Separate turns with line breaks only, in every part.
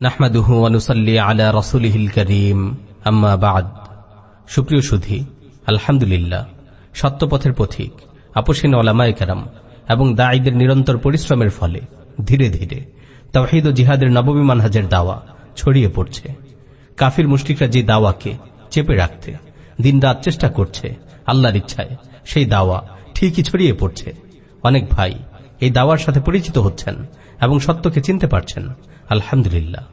নাহমাদুহু অনুসল্লি আলা রসুলিহিল করিম। আম্মা বাদ। সুপ্রিয় সুধী, আলহামদুলিল্লাহ, সত্যপথের পথিক আপসীন ওলামায় কেরাম এবং দায়ীদের নিরন্তর পরিশ্রমের ফলে ধীরে ধীরে তাওহিদ ও জিহাদের নবমী মানহাজের দাওয়া ছড়িয়ে পড়ছে। কাফির মুষ্টিকরা যে দাওয়াকে চেপে রাখতে, দিনরাত চেষ্টা করছে, আল্লাহর ইচ্ছায় সেই দাওয়া ঠিকই ছড়িয়ে পড়ছে। অনেক ভাই এই দাওয়ার সাথে পরিচিত হচ্ছেন এবং সত্যকে চিনতে পারছেন। আলহামদুলিল্লাহ।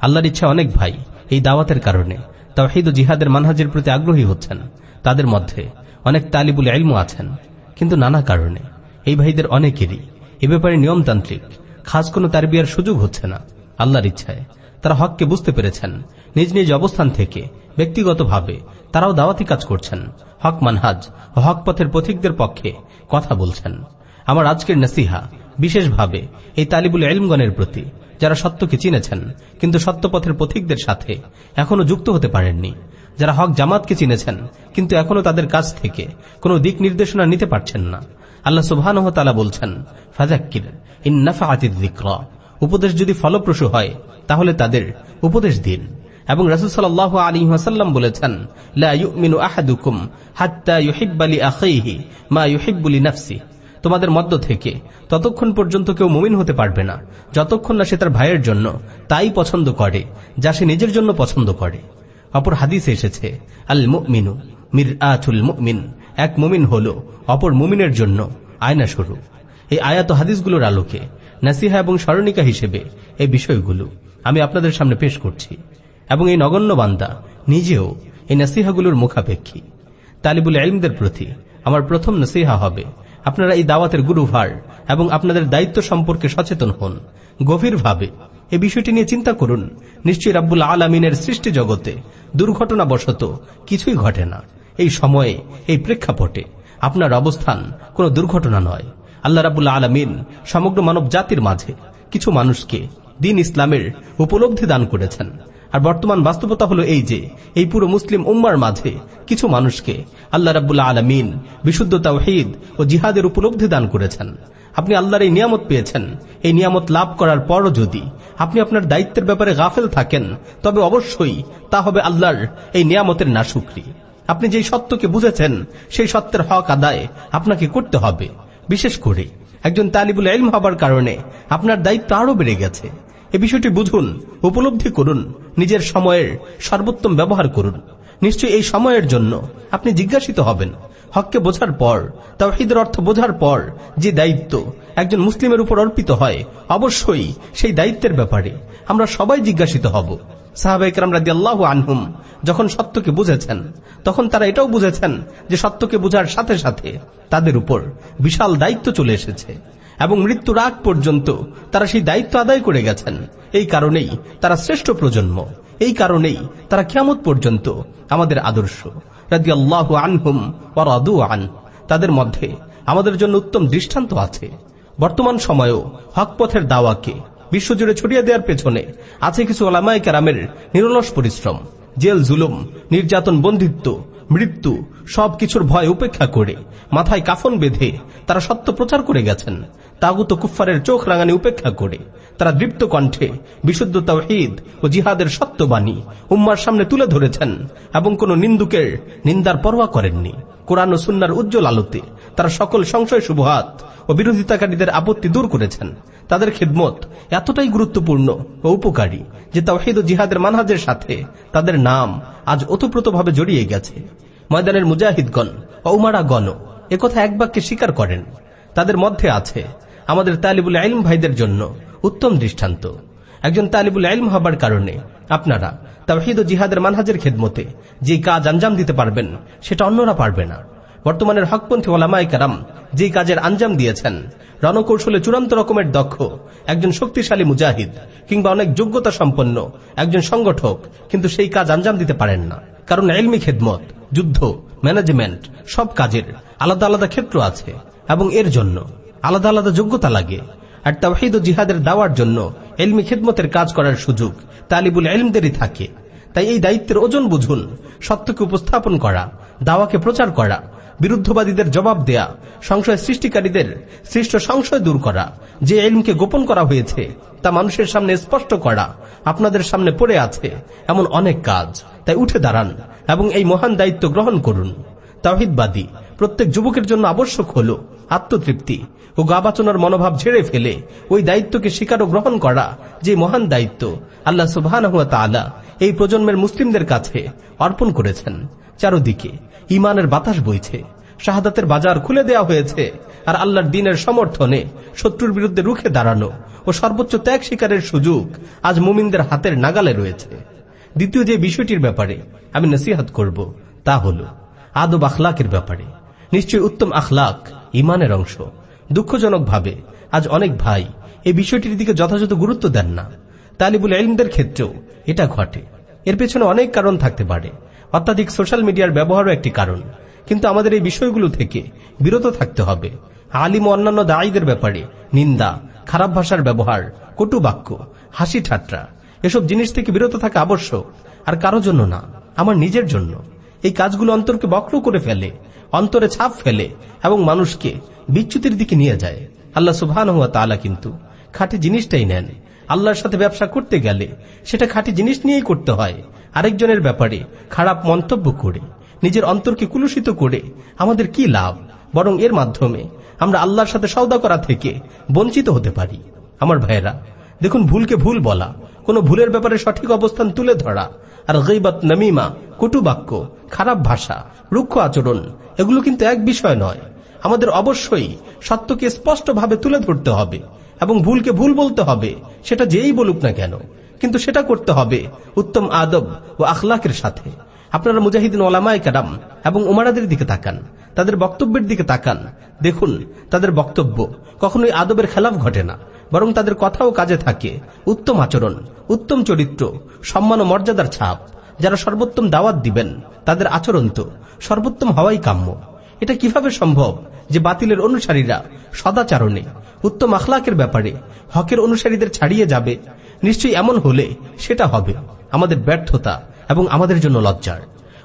আল্লাহর ইচ্ছা অনেক ভাই এই দাওয়াতের কারণে তাওহিদ ও জিহাদের মানহাজের প্রতি আগ্রহী হচ্ছেন। তাদের মধ্যে অনেক তালিবুল এলমু আছেন। কিন্তু নানা কারণে এই ভাইদের অনেকেরই এ ব্যাপারে নিয়মতান্ত্রিক, খাস কোনো তারবিয়ার সুযোগ হচ্ছে না। আল্লাহর ইচ্ছায় তারা হককে বুঝতে পেরেছেন। নিজ নিজ অবস্থান থেকে ব্যক্তিগতভাবে তারাও দাওয়াতি কাজ করছেন। হক মানহাজ ও হক পথের পথিকদের পক্ষে কথা বলছেন। আমার আজকের নসিহা। বিশেষভাবে এই তালিবুল এলমগণের প্রতি, যারা সত্যকে চিনেছেন, কিন্তু সত্যপথের পথিকদের সাথে এখনও যুক্ত হতে পারেননি। যারা হক জামাতকে চিনেছেন, কিন্তু এখনও তাদের কাছ থেকে কোনো দিক নির্দেশনা নিতে পারছেন না। আল্লাহ সুবহান বলছেন ফাজাক্কির ইন্নাফা দিক্র উপদেশ যদি ফলপ্রসূ হয়, তাহলে তাদের উপদেশ দিন। এবং রাসুল সাল আলী হাসাল্লাম বলেছেন লাইমিনু আহাদুকুম হাত্তা ইউহিব্বালি আখাইহি মা ইউহিব্বুলি নাফসি তোমাদের মধ্য থেকে। ততক্ষণ পর্যন্ত কেউ মুমিন হতে পারবে না। যতক্ষণ না সে তার ভাইয়ের জন্য তাই পছন্দ করে, যা সে নিজের জন্য পছন্দ করে। অপর হাদিসে এসেছে আল মুমিনু মির আচুল মুমিন। এক মুমিন হল অপর মুমিনের জন্য আয়না স্বরূপ। এই আয়াত হাদিসগুলোর আলোকে, নাসিহা এবং স্মরণিকা হিসেবে এই বিষয়গুলো আমি আপনাদের সামনে পেশ করছি। এবং এই নগণ্য বান্দা নিজেও এই নাসিহাগুলোর মুখাপেক্ষী। তালিবুল এলিমদের প্রতি আমার প্রথম নসিহা হবে আপনারা এই দাওয়াতের গুরুভার এবং আপনাদের দায়িত্ব সম্পর্কে সচেতন হন। গভীরভাবে এ বিষয়টি নিয়ে চিন্তা করুন। নিশ্চয়ই রাব্বুল আলমিনের সৃষ্টি জগতে দুর্ঘটনাবশত কিছুই ঘটে না। এই সময়ে, এই প্রেক্ষাপটে আপনার অবস্থান কোনো দুর্ঘটনা নয়। আল্লাহ রাবুল্লা আলমিন সমগ্র মানব জাতির মাঝে কিছু মানুষকে দিন ইসলামের উপলব্ধি দান করেছেন। আর বর্তমান বাস্তবতা হলো এই যে, এই পুরো মুসলিম উম্মার মাঝে কিছু মানুষকে আল্লাহ রাবুল্লাহ আলমিন বিশুদ্ধ তাওহিদ ও জিহাদের উপলব্ধি দান করেছেন। আপনি আল্লাহর এই নিয়ামত পেয়েছেন। এই নিয়ামত লাভ করার পরও যদি আপনি আপনার দায়িত্বের ব্যাপারে গাফেল থাকেন, তবে অবশ্যই তা হবে আল্লাহর এই নিয়ামতের নাশুকরি। আপনি যেই সত্যকে বুঝেছেন, সেই সত্যের হক আদায় আপনাকে করতে হবে। বিশেষ করে একজন তালিবুল এলম হবার কারণে আপনার দায়িত্ব আরও বেড়ে গেছে। এ বিষয়টি বুঝুন, উপলব্ধি করুন, নিজের সময়ের সর্বোত্তম ব্যবহার করুন। নিশ্চয়ই এই সময়ের জন্য আপনি জিজ্ঞাসিত হবেন, হককে বোঝার পর, তাওহিদের অর্থ বোঝার পর যে দায়িত্ব একজন মুসলিমের উপর অর্পিত হয়, অবশ্যই সেই দায়িত্বের ব্যাপারে আমরা সবাই জিজ্ঞাসিত হব। সাহাবাইকরাম আনহুম যখন সত্যকে বুঝেছেন, তখন তারা এটাও বুঝেছেন যে সত্যকে বোঝার সাথে সাথে তাদের উপর বিশাল দায়িত্ব চলে এসেছে। এবং মৃত্যুর আগ পর্যন্ত তারা সেই দায়িত্ব আদায় করে গেছেন। এই কারণেই তারা শ্রেষ্ঠ প্রজন্ম। এই কারণেই তারা কেমত পর্যন্ত আমাদের আদর্শ। আনহুম আন। তাদের মধ্যে আমাদের জন্য উত্তম দৃষ্টান্ত আছে। বর্তমান সময়েও হক পথের দাওয়াকে বিশ্বজুড়ে ছড়িয়ে দেওয়ার পেছনে আছে কিছু ওলামায় কেরামের নিরলস পরিশ্রম জেল জুলুম নির্যাতন বন্ধিত্ব মৃত্যু সবকিছুর ভয় উপেক্ষা করে, মাথায় কাফন বেঁধে তারা সত্য প্রচার করে গেছেন। তাগুত কুফারের চোখ রাঙানি উপেক্ষা করে, তারা দৃপ্ত কণ্ঠে বিশুদ্ধ তাওহিদ ও জিহাদের সত্যবাণী উম্মার সামনে তুলে ধরেছেন এবং কোন নিন্দুকের নিন্দার পরোয়া করেননি। কোরআন ও সুন্নার উজ্জ্বল আলোতে। তারা সকল সংশয় শুভহাত ও বিরোধিতাকারীদের আপত্তি দূর করেছেন। তাদের খেদমত এতটাই গুরুত্বপূর্ণ ও উপকারী যে তাওহিদ ও জিহাদের মানহাজের সাথে তাদের নাম আজ ওতপ্রোতভাবে জড়িয়ে গেছে। ময়দানের মুজাহিদগণ গণ একথা এক বাক্যে স্বীকার করেন। তাদের মধ্যে আছে, আমাদের তালিবুল আইলম ভাইদের জন্য উত্তম দৃষ্টান্ত। একজন তালিবুল আইলম হবার কারণে। আপনারা তাওহিদ ও জিহাদের মানহাজের খেদমতে যে কাজ আঞ্জাম দিতে পারবেন, সেটা অন্যরা পারবে না। বর্তমানের হকপন্থী ওলামায় কারাম যে কাজের আঞ্জাম দিয়েছেন, রণকৌশলে চূড়ান্ত রকমের দক্ষ, একজন শক্তিশালী মুজাহিদ কিংবা অনেক যোগ্যতা সম্পন্ন একজন সংগঠক কিন্তু সেই কাজ আঞ্জাম দিতে পারেন না। কারণ এলমি খেদমত, যুদ্ধ, ম্যানেজমেন্ট সব কাজের আলাদা আলাদা ক্ষেত্র আছে এবং এর জন্য আলাদা আলাদা যোগ্যতা লাগে। আর তাওহিদ ও জিহাদের দাওয়ার জন্য এলমি খেদমতের কাজ করার সুযোগ, তালিবুল এলমদেরই থাকে। তাই এই দায়িত্বের ওজন বুঝুন, সত্যকে উপস্থাপন করা, দাওয়াকে প্রচার করা, বিরুদ্ধবাদীদের জবাব দেয়া, সংশয় সৃষ্টিকারীদের সৃষ্ট সংশয় দূর করা, যে এলমকে গোপন করা হয়েছে, তা মানুষের সামনে স্পষ্ট করা, আপনাদের সামনে পড়ে আছে, এমন অনেক কাজ। তাই উঠে দাঁড়ান এবং এই মহান দায়িত্ব গ্রহণ করুন। তাহিদবাদী প্রত্যেক যুবকের জন্য আবশ্যক হল আত্মতৃপ্তি ও গাবাচনার মনোভাব ঝেড়ে ফেলে। ওই দায়িত্বকে স্বীকার ও গ্রহণ করা যে মহান দায়িত্ব আল্লাহ সুবাহ এই প্রজন্মের মুসলিমদের কাছে অর্পণ করেছেন। চারদিকে ইমানের বাতাস বইছে, শাহাদাতের বাজার খুলে দেওয়া হয়েছে আর আল্লাহর দিনের সমর্থনে শত্রুর বিরুদ্ধে রুখে দাঁড়ানো ও সর্বোচ্চ ত্যাগ শিকারের সুযোগ আজ মুমিনদের হাতের নাগালে রয়েছে। দ্বিতীয় যে বিষয়টির ব্যাপারে আমি নসিহাত করব তা হল আদব আখলাকের ব্যাপারে। নিশ্চয়ই উত্তম আখলাক, ইমানের অংশ। দুঃখজনকভাবে, আজ অনেক ভাই এই বিষয়টির দিকে যথাযথ গুরুত্ব দেন না। তালিবুল এলমদের ক্ষেত্রেও এটা ঘটে। এর পেছনে অনেক কারণ থাকতে পারে। অত্যাধিক সোশ্যাল মিডিয়ার ব্যবহারও একটি কারণ। কিন্তু আমাদের এই বিষয়গুলো থেকে বিরত থাকতে হবে। আলিম অন্যান্য দায়ীদের ব্যাপারে নিন্দা, খারাপ ভাষার ব্যবহার, কটু বাক্য, হাসি ঠাট্টা, এসব জিনিস থেকে বিরত থাকা আবশ্যক। আর কারও জন্য না, আমার নিজের জন্য। এই কাজগুলো অন্তরকে বক্র করে ফেলে, অন্তরে ছাপ ফেলে এবং মানুষকে বিচ্যুতির দিকে নিয়ে যায়। আল্লাহ সুবহান তালা কিন্তু খাঁটি জিনিসটাই নেন। আল্লাহর সাথে ব্যবসা করতে গেলে সেটা খাঁটি জিনিস নিয়েই করতে হয়। আরেকজনের ব্যাপারে খারাপ মন্তব্য করে, নিজের অন্তরকে কুলুষিত করে আমাদের কি লাভ? বরং এর মাধ্যমে আমরা আল্লাহর সাথে সৌদা করা থেকে বঞ্চিত হতে পারি। আমার ভাইয়েরা, দেখুন, ভুলকে ভুল বলা কোন ভুলের ব্যাপারে সঠিক অবস্থান তুলে ধরা। আর গৈবাত নমিমা কটুবাক্য খারাপ ভাষা, রুক্ষ আচরণ, এগুলো কিন্তু এক বিষয় নয়। আমাদের অবশ্যই সত্যকে স্পষ্টভাবে তুলে ধরতে হবে এবং ভুলকে ভুল বলতে হবে, সেটা যেই বলুক না কেন। কিন্তু সেটা করতে হবে উত্তম আদব ও আখলাকের সাথে। আপনারা মুজাহিদিন ওলামায় কারাম এবং উমারাদের দিকে তাকান, তাদের বক্তব্যের দিকে তাকান। দেখুন, তাদের বক্তব্য কখনোই আদবের খেলাফ ঘটে না, বরং তাদের কথাও কাজে থাকে। উত্তম আচরণ, উত্তম চরিত্র, সম্মান ও মর্যাদার ছাপ। যারা সর্বোত্তম দাওয়াত দিবেন, তাদের আচরণ তো সর্বোত্তম হওয়াই কাম্য। এটা কীভাবে সম্ভব যে বাতিলের অনুসারীরা সদাচারণে, উত্তম আখলাকের ব্যাপারে, হকের অনুসারীদের ছাড়িয়ে যাবে? নিশ্চয়ই এমন হলে সেটা হবে। আমাদের ব্যর্থতা এবং আমাদের জন্য লজ্জার।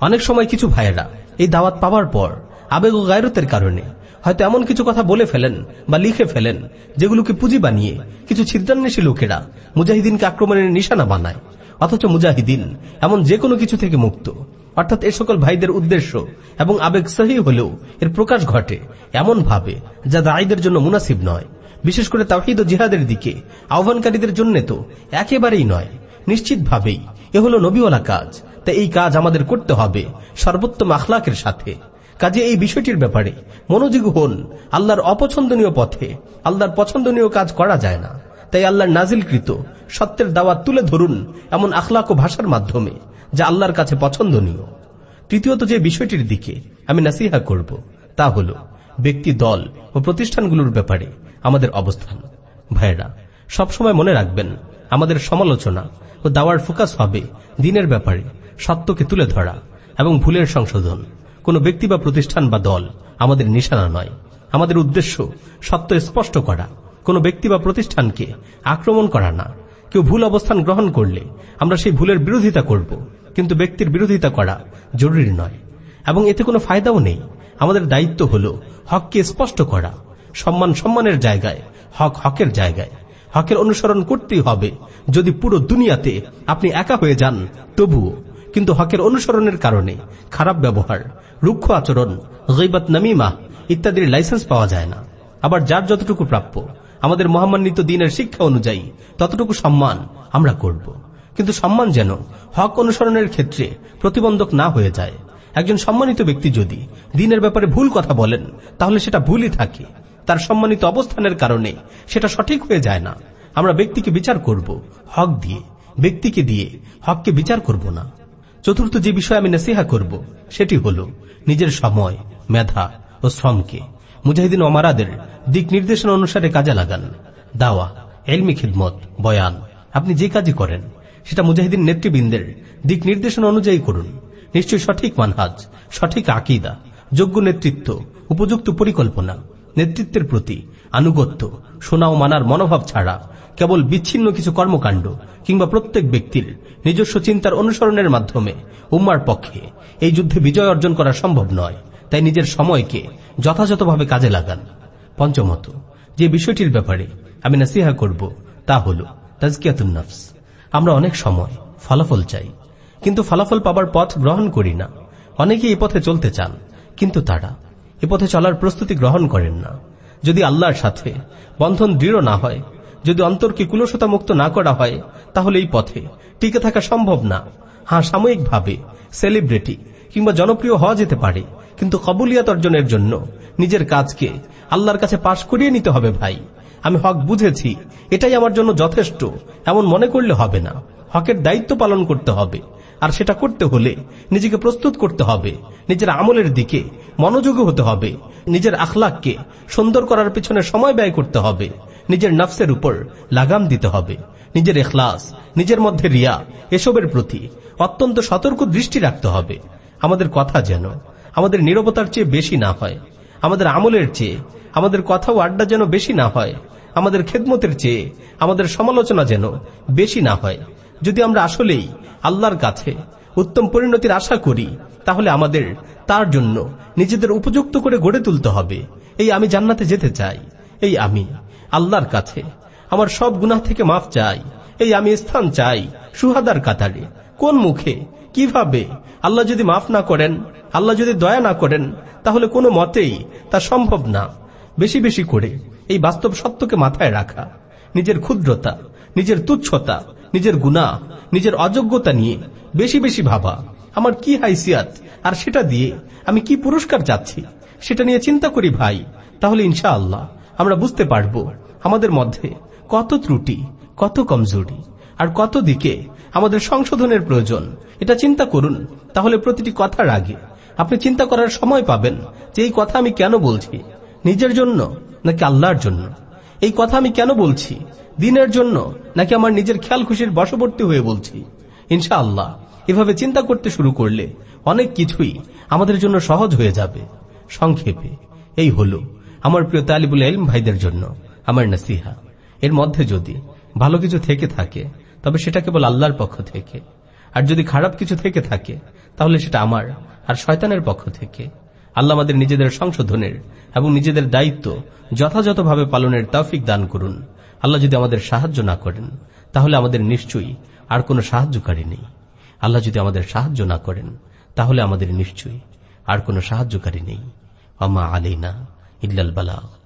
অনেক সময় কিছু ভাইয়েরা এই দাওয়াত পাওয়ার পর আবেগ ও গায়রতের কারণে হয়তো এমন কিছু কথা বলে ফেলেন বা লিখে ফেলেন যেগুলোকে পুঁজি বানিয়ে কিছু ছিদ্রান্বেষী লোকেরা মুজাহিদিনকে আক্রমণের নিশানা বানায়। অথচ মুজাহিদিন এমন যে কোনো কিছু থেকে মুক্ত। অর্থাৎ এ সকল ভাইদের উদ্দেশ্য এবং আবেগ সহি হলেও এর প্রকাশ ঘটে এমন ভাবে যা দায়ীদের জন্য মুনাসিব নয়। বিশেষ করে তাহিদ ও জিহাদের দিকে আহ্বানকারীদের জন্য তো একেবারেই নয়। নিশ্চিতভাবেই। এ হল নবীওয়ালা কাজ। তাই এই কাজ আমাদের করতে হবে সর্বোত্তম আখলাকের সাথে। কাজে এই বিষয়টির ব্যাপারে মনোযোগ হন। আল্লাহর অপছন্দনীয় পথে, আল্লাহর পছন্দনীয় কাজ করা যায় না। তাই আল্লাহর নাজিলকৃত সত্যের দাওয়াত তুলে ধরুন এমন আখলাক ও ভাষার মাধ্যমে, যা আল্লাহর কাছে পছন্দনীয়। তৃতীয়ত যে বিষয়টির দিকে আমি নাসিহা করব, তা হল ব্যক্তি দল ও প্রতিষ্ঠানগুলোর ব্যাপারে আমাদের অবস্থান। ভাইরা সবসময় মনে রাখবেন আমাদের সমালোচনা ও দাওয়ার ফোকাস হবে দিনের ব্যাপারে, সত্যকে তুলে ধরা এবং ভুলের সংশোধন। কোনো ব্যক্তি বা প্রতিষ্ঠান বা দল আমাদের নিশানা নয়। আমাদের উদ্দেশ্য সত্য স্পষ্ট করা। কোনো ব্যক্তি বা প্রতিষ্ঠানকে আক্রমণ করা না। কেউ ভুল অবস্থান গ্রহণ করলে আমরা সেই ভুলের বিরোধিতা করব। কিন্তু ব্যক্তির বিরোধিতা করা জরুরি নয়। এবং এতে কোনো ফায়দাও নেই। আমাদের দায়িত্ব হল হককে স্পষ্ট করা। সম্মান সম্মানের জায়গায়, হক হকের জায়গায়। হকের অনুসরণ করতেই হবে। যদি পুরো দুনিয়াতে আপনি একা হয়ে যান, তবুও। কিন্তু হকের অনুসরণের কারণে খারাপ ব্যবহার, রুক্ষ আচরণ, গৈবাত নামিমা ইত্যাদির লাইসেন্স পাওয়া যায় না। আবার যার যতটুকু প্রাপ্য, আমাদের মহামান্বিত দিনের শিক্ষা অনুযায়ী ততটুকু সম্মান আমরা করব। কিন্তু সম্মান যেন হক অনুসরণের ক্ষেত্রে প্রতিবন্ধক না হয়ে যায়। একজন সম্মানিত ব্যক্তি যদি দিনের ব্যাপারে ভুল কথা বলেন, তাহলে সেটা ভুলই থাকে। তার সম্মানিত অবস্থানের কারণে। সেটা সঠিক হয়ে যায় না। আমরা ব্যক্তিকে বিচার করব, হক দিয়ে, ব্যক্তিকে দিয়ে, হককে বিচার করব না। চতুর্থ যে বিষয় আমি নাসিহা করব, সেটি হল নিজের সময়, মেধা ও শ্রমকে। মুজাহিদিন অমারাদের দিক নির্দেশনা অনুসারে কাজে লাগান। দাওয়া, এলমি খিদমত, বয়ান, আপনি যে কাজই করেন, সেটা মুজাহিদিন নেতৃবৃন্দের দিক নির্দেশনা অনুযায়ী করুন। নিশ্চয়ই সঠিক মানহাজ, সঠিক আকিদা, যোগ্য নেতৃত্ব, উপযুক্ত পরিকল্পনা। নেতৃত্বের প্রতি আনুগত্য শোনা ও মানার মনোভাব ছাড়া কেবল বিচ্ছিন্ন কিছু কর্মকাণ্ড কিংবা প্রত্যেক ব্যক্তির নিজস্ব চিন্তার অনুসরণের মাধ্যমে উম্মার পক্ষে এই যুদ্ধে বিজয় অর্জন করা সম্ভব নয়। তাই নিজের সময়কে যথাযথভাবে কাজে লাগান। পঞ্চমত, যে বিষয়টির ব্যাপারে আমি নাসিহা করব তা হল তাজকিয়াতুন নফস। আমরা অনেক সময় ফলাফল চাই, কিন্তু ফলাফল পাবার পথ গ্রহণ করি না। অনেকে এই পথে চলতে চান, কিন্তু তারা এ পথে চলার প্রস্তুতি গ্রহণ করেন না। যদি আল্লাহর সাথে বন্ধন দৃঢ় না হয়, যদি অন্তরকে কুলসতা মুক্ত না করা হয়, তাহলে এই পথে টিকে থাকা সম্ভব না। হ্যাঁ সাময়িকভাবে সেলিব্রিটি কিংবা জনপ্রিয় হওয়া যেতে পারে, কিন্তু কবুলিয়াত অর্জনের জন্য নিজের কাজকে আল্লাহর কাছে পাশ করিয়ে নিতে হবে ভাই। আমি হক বুঝেছি, এটাই আমার জন্য যথেষ্ট, এমন মনে করলে হবে না। হকের দায়িত্ব পালন করতে হবে। আর সেটা করতে হলে নিজেকে প্রস্তুত করতে হবে, নিজের আমলের দিকে মনোযোগী হতে হবে, নিজের আখলাককে সুন্দর করার পিছনে সময় ব্যয় করতে হবে, নিজের নফসের উপর লাগাম দিতে হবে, নিজের এখলাস, নিজের মধ্যে রিয়া এসবের প্রতি অত্যন্ত সতর্ক দৃষ্টি রাখতে হবে। আমাদের কথা যেন, আমাদের নিরবতার চেয়ে বেশি না হয়, আমাদের আমলের চেয়ে, আমাদের কথা ও আড্ডা যেন বেশি না হয়, আমাদের খেদমতের চেয়ে, আমাদের সমালোচনা যেন বেশি না হয়। যদি আমরা আসলেই আল্লাহর কাছে উত্তম পরিণতির আশা করি, তাহলে আমাদের তার জন্য নিজেদের উপযুক্ত করে গড়ে তুলতে হবে। এই আমি জান্নাতে যেতে চাই। এই আমি আল্লাহর কাছে আমার সব গুনাহ থেকে মাফ চাই। এই আমি স্থান চাই সুহাদার কাতারে। কোন মুখে, কীভাবে আল্লাহ যদি মাফ না করেন, আল্লাহ যদি দয়া না করেন, তাহলে কোনো মতেই তা সম্ভব না। বেশি বেশি করে এই বাস্তব সত্যকে মাথায় রাখা। নিজের ক্ষুদ্রতা, নিজের তুচ্ছতা নিজের গুণা, নিজের অযোগ্যতা নিয়ে বেশি বেশি ভাবা। আমার কি হাইসিয়াত? আর সেটা দিয়ে আমি কি পুরস্কার চাচ্ছি? সেটা নিয়ে চিন্তা করি ভাই। তাহলে ইনশা আল্লাহ আমরা বুঝতে পারব আমাদের মধ্যে কত ত্রুটি, কত কমজোরি, আর কত দিকে আমাদের সংশোধনের প্রয়োজন। এটা চিন্তা করুন। তাহলে প্রতিটি কথার আগে আপনি চিন্তা করার সময় পাবেন যে এই কথা আমি কেন বলছি? নিজের জন্য নাকি আল্লাহর জন্য? এই কথা আমি কেন বলছি? দিনের জন্য নাকি আমার নিজের খেয়াল খুশির বশবর্তী হয়ে বলছি? ইনশা আল্লাহ এভাবে চিন্তা করতে শুরু করলে অনেক কিছুই আমাদের জন্য সহজ হয়ে যাবে। সংক্ষেপে, এই হল আমার প্রিয় তালিবুল এলম ভাইদের জন্য আমার নাসিহা। এর মধ্যে যদি ভালো কিছু থেকে থাকে, তবে সেটা কেবল আল্লাহর পক্ষ থেকে। আর যদি খারাপ কিছু থেকে থাকে, তাহলে সেটা আমার আর শয়তানের পক্ষ থেকে। আল্লাহ আমাদের নিজেদের সংশোধনের এবং নিজেদের দায়িত্ব যথাযথভাবে পালনের তৌফিক দান করুন। আল্লাহ যদি আমাদের সাহায্য না করেন, তাহলে আমাদের নিশ্চয়ই আর কোনো সাহায্যকারী নেই। আল্লাহ যদি আমাদের সাহায্য না করেন, তাহলে আমাদের নিশ্চয়ই আর কোনো সাহায্যকারী নেই। আমা আলীনা ইল্লাল বালাগ।